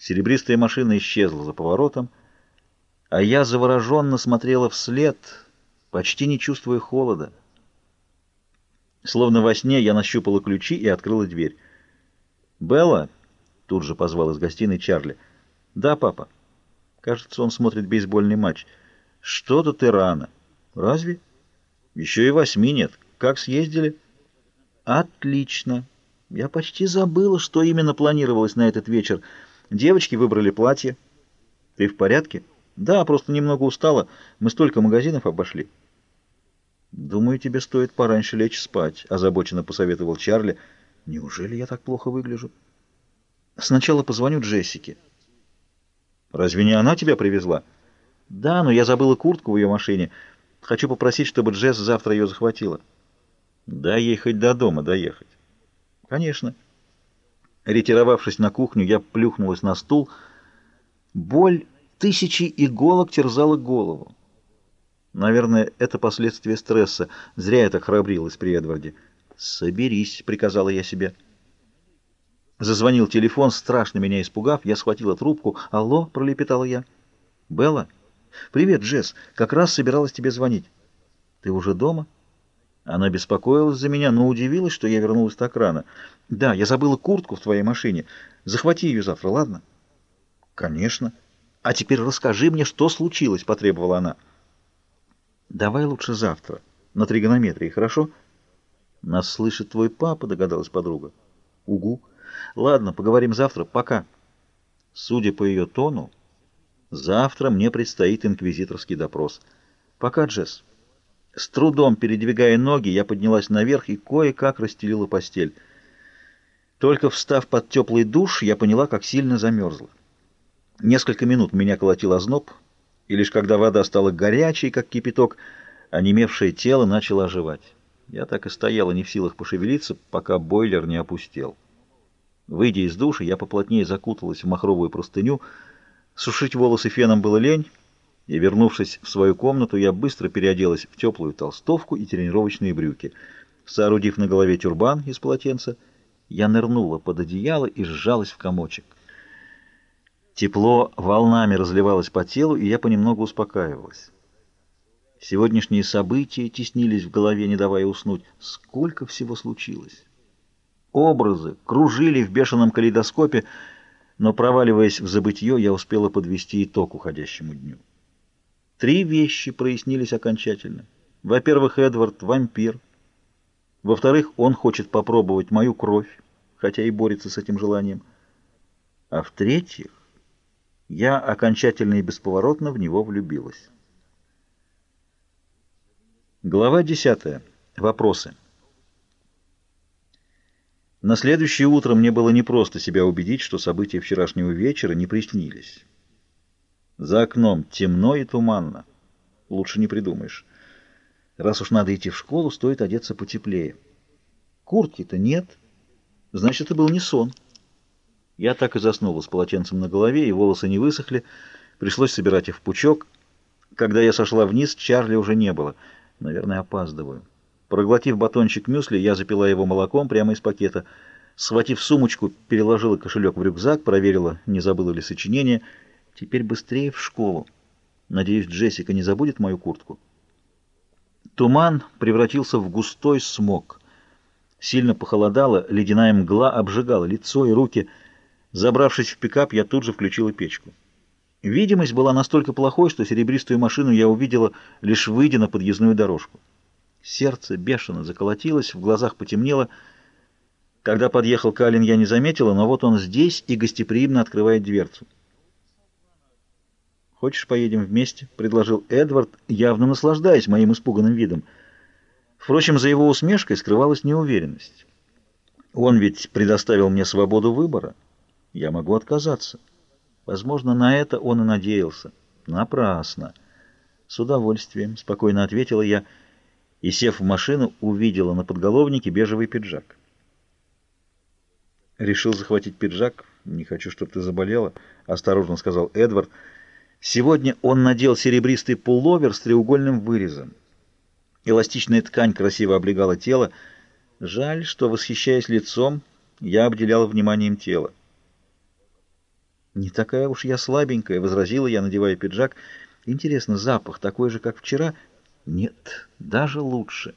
Серебристая машина исчезла за поворотом, а я завороженно смотрела вслед, почти не чувствуя холода. Словно во сне я нащупала ключи и открыла дверь. «Белла?» — тут же позвал из гостиной Чарли. «Да, папа». Кажется, он смотрит бейсбольный матч. «Что-то ты рано». «Разве?» «Еще и восьми нет. Как съездили?» «Отлично. Я почти забыла, что именно планировалось на этот вечер. Девочки выбрали платье. Ты в порядке?» «Да, просто немного устала. Мы столько магазинов обошли». «Думаю, тебе стоит пораньше лечь спать», — озабоченно посоветовал Чарли. «Неужели я так плохо выгляжу?» «Сначала позвоню Джессике». «Разве не она тебя привезла?» «Да, но я забыла куртку в ее машине. Хочу попросить, чтобы Джесс завтра ее захватила». «Дай ей хоть до дома доехать». «Конечно». Ретировавшись на кухню, я плюхнулась на стул. Боль тысячи иголок терзала голову. Наверное, это последствия стресса. Зря я так храбрилась при Эдварде. «Соберись», — приказала я себе. Зазвонил телефон, страшно меня испугав. Я схватила трубку. «Алло», — пролепетала я. «Белла?» «Привет, Джесс. Как раз собиралась тебе звонить». «Ты уже дома?» Она беспокоилась за меня, но удивилась, что я вернулась так рано. «Да, я забыла куртку в твоей машине. Захвати ее завтра, ладно?» «Конечно. А теперь расскажи мне, что случилось», — потребовала она. Давай лучше завтра, на тригонометрии, хорошо? Нас слышит твой папа, догадалась подруга. Угу. Ладно, поговорим завтра. Пока. Судя по ее тону, завтра мне предстоит инквизиторский допрос. Пока, Джесс. С трудом передвигая ноги, я поднялась наверх и кое-как расстелила постель. Только встав под теплый душ, я поняла, как сильно замерзла. Несколько минут меня колотил озноб, и лишь когда вода стала горячей, как кипяток, онемевшее тело начало оживать. Я так и стояла не в силах пошевелиться, пока бойлер не опустел. Выйдя из души, я поплотнее закуталась в махровую простыню. Сушить волосы феном было лень, и, вернувшись в свою комнату, я быстро переоделась в теплую толстовку и тренировочные брюки. Соорудив на голове тюрбан из полотенца, я нырнула под одеяло и сжалась в комочек. Тепло волнами разливалось по телу, и я понемногу успокаивалась. Сегодняшние события теснились в голове, не давая уснуть. Сколько всего случилось! Образы кружили в бешеном калейдоскопе, но, проваливаясь в забытье, я успела подвести итог уходящему дню. Три вещи прояснились окончательно. Во-первых, Эдвард — вампир. Во-вторых, он хочет попробовать мою кровь, хотя и борется с этим желанием. А в-третьих, я окончательно и бесповоротно в него влюбилась. Глава 10. Вопросы. На следующее утро мне было непросто себя убедить, что события вчерашнего вечера не приснились. За окном темно и туманно. Лучше не придумаешь. Раз уж надо идти в школу, стоит одеться потеплее. Куртки-то нет. Значит, это был не сон. Я так и заснула с полотенцем на голове, и волосы не высохли. Пришлось собирать их в пучок. Когда я сошла вниз, Чарли уже не было. Наверное, опаздываю. Проглотив батончик мюсли, я запила его молоком прямо из пакета. Схватив сумочку, переложила кошелек в рюкзак, проверила, не забыла ли сочинение. Теперь быстрее в школу. Надеюсь, Джессика не забудет мою куртку. Туман превратился в густой смог. Сильно похолодало, ледяная мгла обжигала лицо и руки — Забравшись в пикап, я тут же включила печку. Видимость была настолько плохой, что серебристую машину я увидела, лишь выйдя на подъездную дорожку. Сердце бешено заколотилось, в глазах потемнело. Когда подъехал Калин, я не заметила, но вот он здесь и гостеприимно открывает дверцу. «Хочешь, поедем вместе?» — предложил Эдвард, явно наслаждаясь моим испуганным видом. Впрочем, за его усмешкой скрывалась неуверенность. Он ведь предоставил мне свободу выбора. Я могу отказаться. Возможно, на это он и надеялся. Напрасно. С удовольствием, спокойно ответила я, и, сев в машину, увидела на подголовнике бежевый пиджак. Решил захватить пиджак. Не хочу, чтобы ты заболела, осторожно сказал Эдвард. Сегодня он надел серебристый пуловер с треугольным вырезом. Эластичная ткань красиво облегала тело. Жаль, что, восхищаясь лицом, я обделяла вниманием тело. «Не такая уж я слабенькая», — возразила я, надевая пиджак. «Интересно, запах такой же, как вчера?» «Нет, даже лучше».